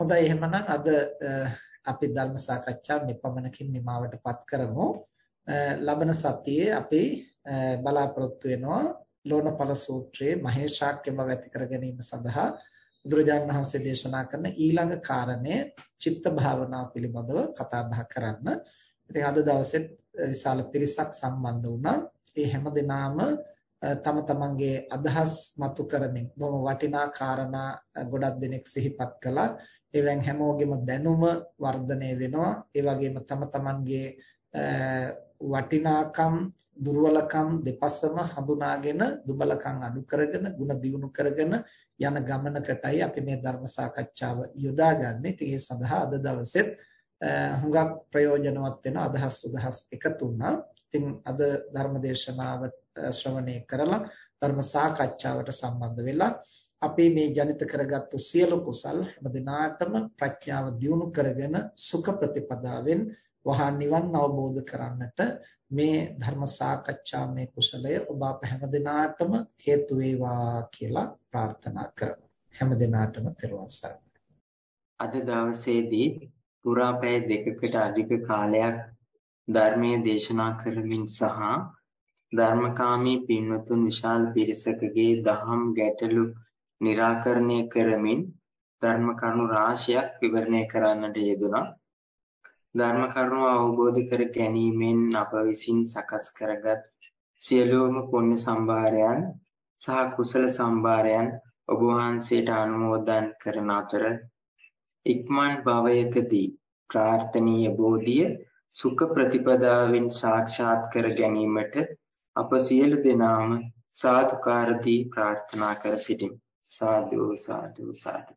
හොඳයි එහෙමනම් අද අපි ධර්ම සාකච්ඡාව මෙපමණකින් නිමවටපත් කරමු. ලබන සතියේ අපි බලාපොරොත්තු වෙනවා ලෝණපල සූත්‍රයේ මහේශාක්‍ය බව ඇති කර ගැනීම සඳහා බුදුරජාණන් වහන්සේ දේශනා කරන ඊළඟ කාරණය චිත්ත භාවනාව පිළිබඳව කතා බහ කරන්න. ඉතින් අද දවසෙත් විශාල පිරිසක් සම්බන්ධ වුණා. ඒ හැම දිනාම තම තමන්ගේ අදහස් මතු කරමින් බොහොම වටිනා කාරණා ගොඩක් දෙනෙක් සිහිපත් කළා. ඒවෙන් හැමෝගෙම දැනුම වර්ධනය වෙනවා. ඒ වගේම තම තමන්ගේ වටිනාකම් දුර්වලකම් දෙපස්සම හඳුනාගෙන දුබලකම් අඩු කරගෙන ಗುಣ දියුණු කරගෙන යන ගමනකටයි අපි මේ ධර්ම සාකච්ඡාව යොදාගන්නේ. ඉතින් ඒ සඳහා අද දවසෙත් හුඟක් ප්‍රයෝජනවත් වෙන අදහස් උදහස් එකතු වුණා. ඉතින් අද ධර්ම දේශනාව ශ්‍රවණය කරලා ධර්ම සාකච්ඡාවට සම්බන්ධ වෙලා අපි මේ ජනිත කරගත්තු සියලු කුසල් හැම දිනාටම ප්‍රඥාව දියුණු කරගෙන සුඛ ප්‍රතිපදාවෙන් වහා නිවන් අවබෝධ කරන්නට මේ ධර්ම සාකච්ඡාමය කුසලය ඔබ අප හැම දිනාටම හේතු වේවා කියලා ප්‍රාර්ථනා කරමු. හැම දිනාටම තෙරුවන් සරණයි. අද දවසේදී පුරා පැය දෙකකට අධික කාලයක් ධර්මයේ දේශනා කරමින් සහ ධර්මකාමී පින්වතුන් විශාල පිරිසකගේ දහම් ගැටලු निराකරණය කරමින් ධර්ම කරුණු රාශියක් විවරණය කරන්නට යෙදුණා. ධර්ම කරුණු අවබෝධ කර ගැනීමෙන් අප විසින් සකස් කරගත් සියලුම පුණ්‍ය සම්භාරයන් සහ කුසල සම්භාරයන් ඔබ වහන්සේට අනුමෝදන් කරන අතර ඉක්මන් භවයකදී ප්‍රාර්ථනීය බෝධිය සුඛ ප්‍රතිපදාවෙන් සාක්ෂාත් කර ගැනීමට අප සියලු දෙනාම සාදුකාරදී ප්‍රාර්ථනා කර සිටිමු. සාදු සාදු සාදු.